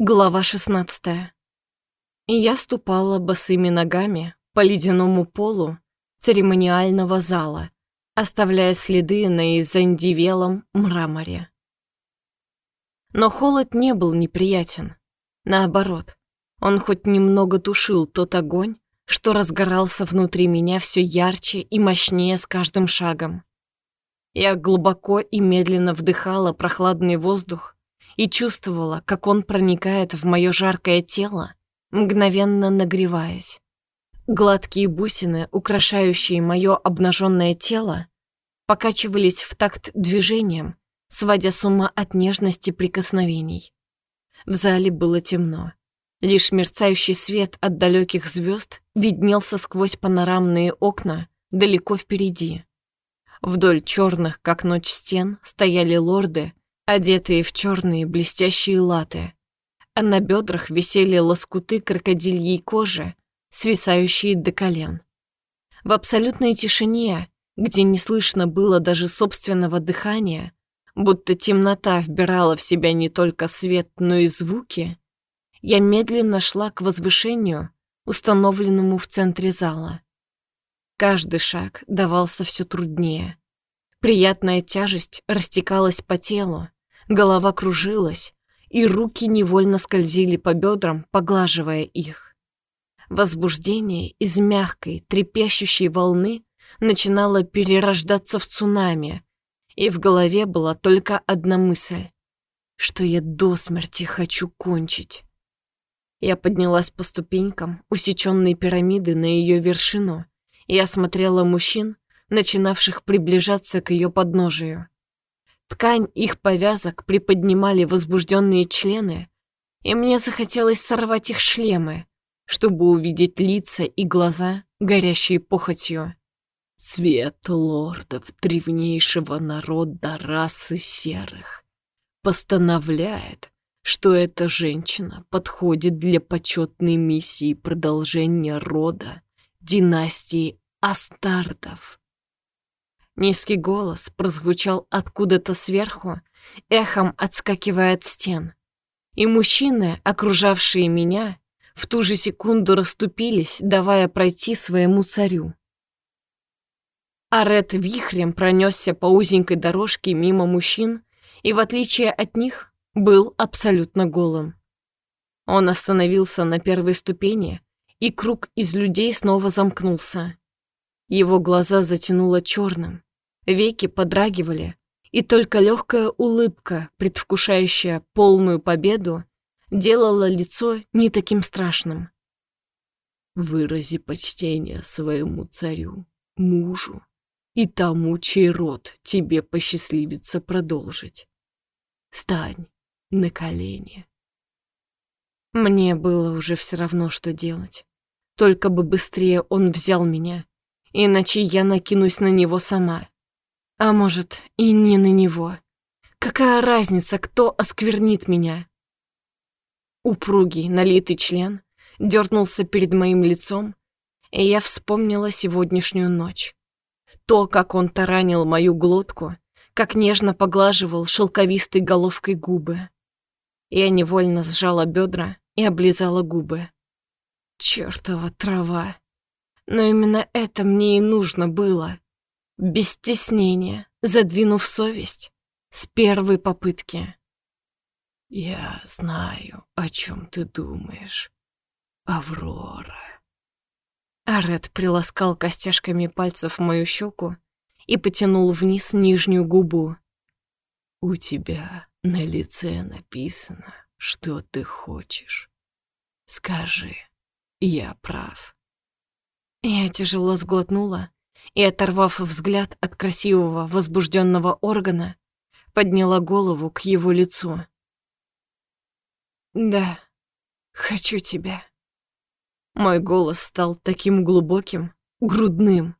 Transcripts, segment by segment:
Глава 16. Я ступала босыми ногами по ледяному полу церемониального зала, оставляя следы на изандивелом мраморе. Но холод не был неприятен. Наоборот, он хоть немного тушил тот огонь, что разгорался внутри меня все ярче и мощнее с каждым шагом. Я глубоко и медленно вдыхала прохладный воздух, и чувствовала, как он проникает в мое жаркое тело, мгновенно нагреваясь. Гладкие бусины, украшающие мое обнаженное тело, покачивались в такт движением, сводя с ума от нежности прикосновений. В зале было темно. Лишь мерцающий свет от далеких звезд виднелся сквозь панорамные окна далеко впереди. Вдоль черных, как ночь стен, стояли лорды, одетые в черные блестящие латы, а на бедрах висели лоскуты крокодильей кожи, свисающие до колен. В абсолютной тишине, где не слышно было даже собственного дыхания, будто темнота вбирала в себя не только свет, но и звуки, я медленно шла к возвышению, установленному в центре зала. Каждый шаг давался все труднее. Приятная тяжесть растекалась по телу, голова кружилась, и руки невольно скользили по бедрам, поглаживая их. Возбуждение из мягкой, трепещущей волны начинало перерождаться в цунами, и в голове была только одна мысль, что я до смерти хочу кончить. Я поднялась по ступенькам, усеченной пирамиды на ее вершину, и осмотрела мужчин, начинавших приближаться к ее подножию. Ткань их повязок приподнимали возбужденные члены, и мне захотелось сорвать их шлемы, чтобы увидеть лица и глаза, горящие похотью. Свет лордов древнейшего народа расы серых постановляет, что эта женщина подходит для почетной миссии продолжения рода династии Астардов. Низкий голос прозвучал откуда-то сверху, эхом отскакивая от стен. И мужчины, окружавшие меня, в ту же секунду расступились, давая пройти своему царю. Арет вихрем пронесся по узенькой дорожке мимо мужчин и, в отличие от них, был абсолютно голым. Он остановился на первой ступени, и круг из людей снова замкнулся. Его глаза затянуло черным, веки подрагивали, и только легкая улыбка, предвкушающая полную победу, делала лицо не таким страшным. «Вырази почтение своему царю, мужу и тому, чей род тебе посчастливится продолжить. Стань на колени». Мне было уже все равно, что делать. Только бы быстрее он взял меня, иначе я накинусь на него сама. А может, и не на него. Какая разница, кто осквернит меня? Упругий, налитый член дернулся перед моим лицом, и я вспомнила сегодняшнюю ночь. То, как он таранил мою глотку, как нежно поглаживал шелковистой головкой губы. Я невольно сжала бедра и облизала губы. Чёртова трава. Но именно это мне и нужно было. Без стеснения, задвинув совесть, с первой попытки. «Я знаю, о чем ты думаешь, Аврора». Арет приласкал костяшками пальцев мою щеку и потянул вниз нижнюю губу. «У тебя на лице написано, что ты хочешь. Скажи, я прав». Я тяжело сглотнула и, оторвав взгляд от красивого возбужденного органа, подняла голову к его лицу. «Да, хочу тебя». Мой голос стал таким глубоким, грудным.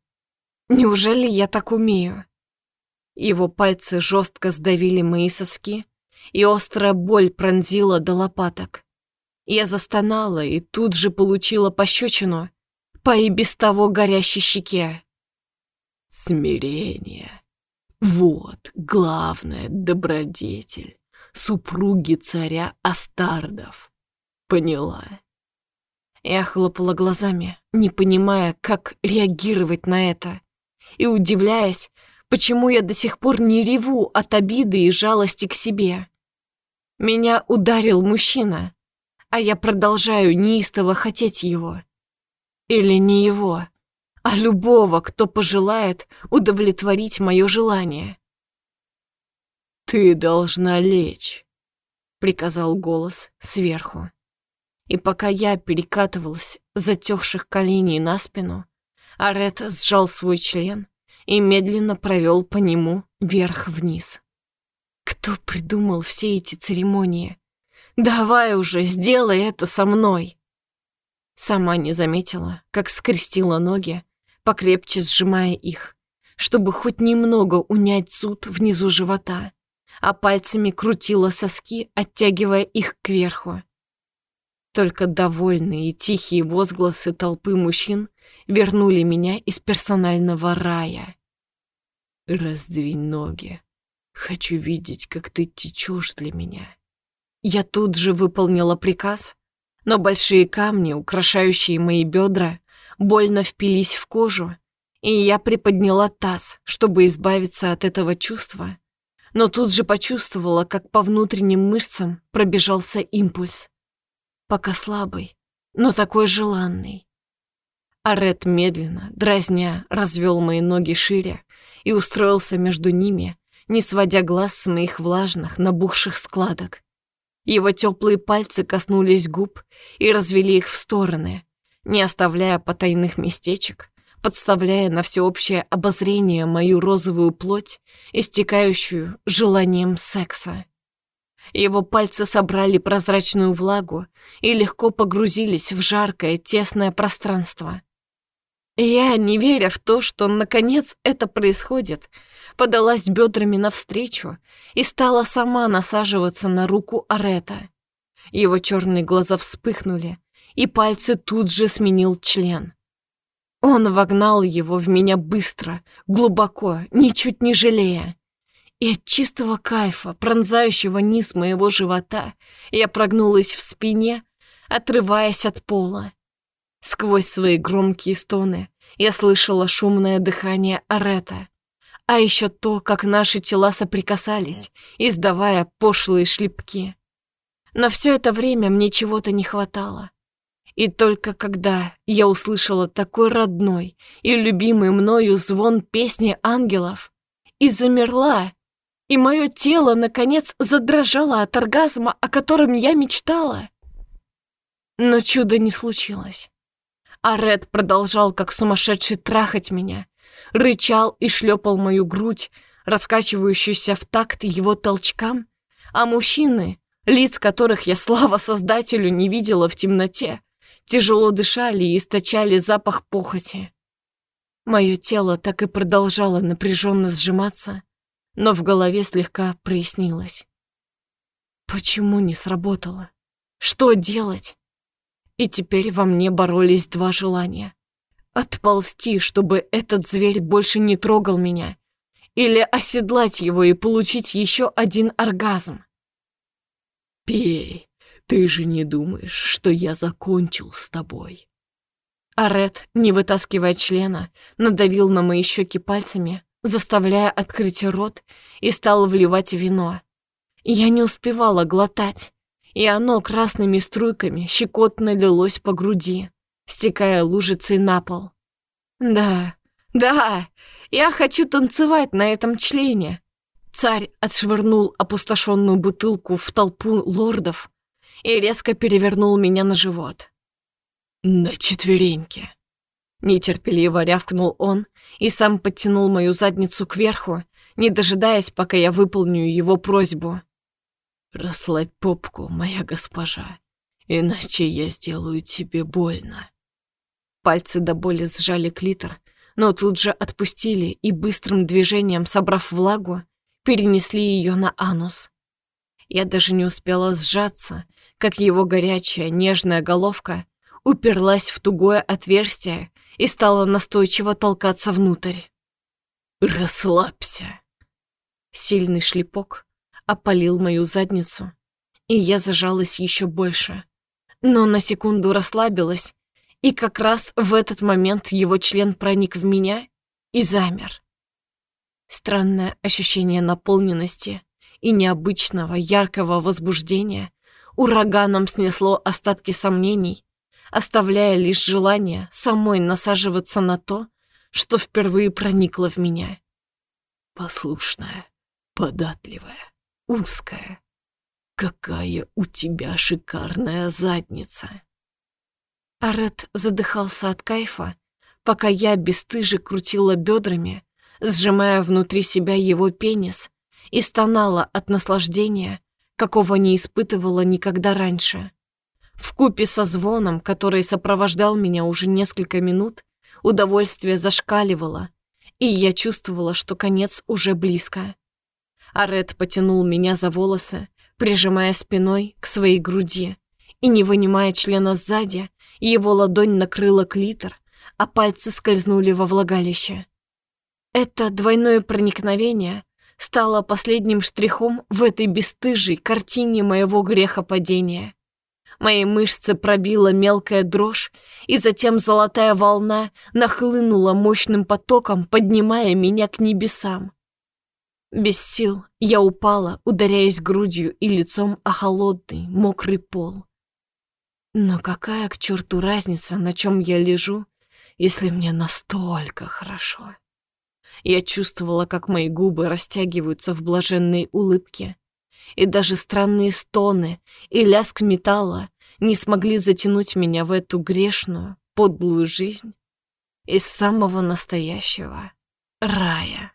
Неужели я так умею? Его пальцы жестко сдавили мои соски, и острая боль пронзила до лопаток. Я застонала и тут же получила пощечину по и без того горящей щеке. Смирение. Вот главная добродетель, супруги царя Астардов. Поняла. Я хлопала глазами, не понимая, как реагировать на это, и удивляясь, почему я до сих пор не реву от обиды и жалости к себе. Меня ударил мужчина, а я продолжаю неистово хотеть его. Или не его, а любого, кто пожелает удовлетворить мое желание. «Ты должна лечь», — приказал голос сверху. И пока я перекатывалась затёхших коленей на спину, Арет сжал свой член и медленно провел по нему вверх-вниз. Кто придумал все эти церемонии? Давай уже, сделай это со мной. Сама не заметила, как скрестила ноги, покрепче сжимая их, чтобы хоть немного унять суд внизу живота, а пальцами крутила соски, оттягивая их кверху. Только довольные и тихие возгласы толпы мужчин вернули меня из персонального рая. «Раздвинь ноги. Хочу видеть, как ты течешь для меня». Я тут же выполнила приказ, но большие камни, украшающие мои бедра, больно впились в кожу, и я приподняла таз, чтобы избавиться от этого чувства, но тут же почувствовала, как по внутренним мышцам пробежался импульс пока слабый, но такой желанный. Арет медленно, дразня, развел мои ноги шире и устроился между ними, не сводя глаз с моих влажных, набухших складок. Его теплые пальцы коснулись губ и развели их в стороны, не оставляя потайных местечек, подставляя на всеобщее обозрение мою розовую плоть, истекающую желанием секса. Его пальцы собрали прозрачную влагу и легко погрузились в жаркое, тесное пространство. Я, не веря в то, что наконец это происходит, подалась бедрами навстречу и стала сама насаживаться на руку Арета. Его черные глаза вспыхнули, и пальцы тут же сменил член. Он вогнал его в меня быстро, глубоко, ничуть не жалея. И от чистого кайфа, пронзающего низ моего живота, я прогнулась в спине, отрываясь от пола. Сквозь свои громкие стоны я слышала шумное дыхание Арета, а еще то, как наши тела соприкасались, издавая пошлые шлепки. Но все это время мне чего-то не хватало. И только когда я услышала такой родной и любимый мною звон песни ангелов и замерла, и мое тело, наконец, задрожало от оргазма, о котором я мечтала. Но чуда не случилось. А Ред продолжал, как сумасшедший, трахать меня, рычал и шлепал мою грудь, раскачивающуюся в такт его толчкам, а мужчины, лиц которых я, слава Создателю, не видела в темноте, тяжело дышали и источали запах похоти. Мое тело так и продолжало напряженно сжиматься, но в голове слегка прояснилось. Почему не сработало? Что делать? И теперь во мне боролись два желания. Отползти, чтобы этот зверь больше не трогал меня, или оседлать его и получить еще один оргазм. «Пей, ты же не думаешь, что я закончил с тобой?» Арет, не вытаскивая члена, надавил на мои щеки пальцами, заставляя открыть рот, и стал вливать вино. Я не успевала глотать, и оно красными струйками щекотно лилось по груди, стекая лужицей на пол. «Да, да, я хочу танцевать на этом члене!» Царь отшвырнул опустошенную бутылку в толпу лордов и резко перевернул меня на живот. «На четвереньки!» Нетерпеливо рявкнул он и сам подтянул мою задницу кверху, не дожидаясь, пока я выполню его просьбу. «Расслабь попку, моя госпожа, иначе я сделаю тебе больно». Пальцы до боли сжали клитор, но тут же отпустили и быстрым движением, собрав влагу, перенесли ее на анус. Я даже не успела сжаться, как его горячая нежная головка уперлась в тугое отверстие, и стала настойчиво толкаться внутрь. «Расслабься!» Сильный шлепок, опалил мою задницу, и я зажалась еще больше. Но на секунду расслабилась, и как раз в этот момент его член проник в меня и замер. Странное ощущение наполненности и необычного яркого возбуждения ураганом снесло остатки сомнений, оставляя лишь желание самой насаживаться на то, что впервые проникло в меня. Послушная, податливая, узкая. Какая у тебя шикарная задница. Арет задыхался от кайфа, пока я бесстыже крутила бедрами, сжимая внутри себя его пенис, и стонала от наслаждения, какого не испытывала никогда раньше. В купе со звоном, который сопровождал меня уже несколько минут, удовольствие зашкаливало, и я чувствовала, что конец уже близко. Арет потянул меня за волосы, прижимая спиной к своей груди, и, не вынимая члена сзади, его ладонь накрыла клитор, а пальцы скользнули во влагалище. Это двойное проникновение стало последним штрихом в этой бесстыжей картине моего грехопадения. Мои мышцы пробила мелкая дрожь, и затем золотая волна нахлынула мощным потоком, поднимая меня к небесам. Без сил я упала, ударяясь грудью и лицом о холодный, мокрый пол. Но какая к черту разница, на чем я лежу, если мне настолько хорошо? Я чувствовала, как мои губы растягиваются в блаженной улыбке, и даже странные стоны и лязг металла не смогли затянуть меня в эту грешную, подлую жизнь из самого настоящего рая.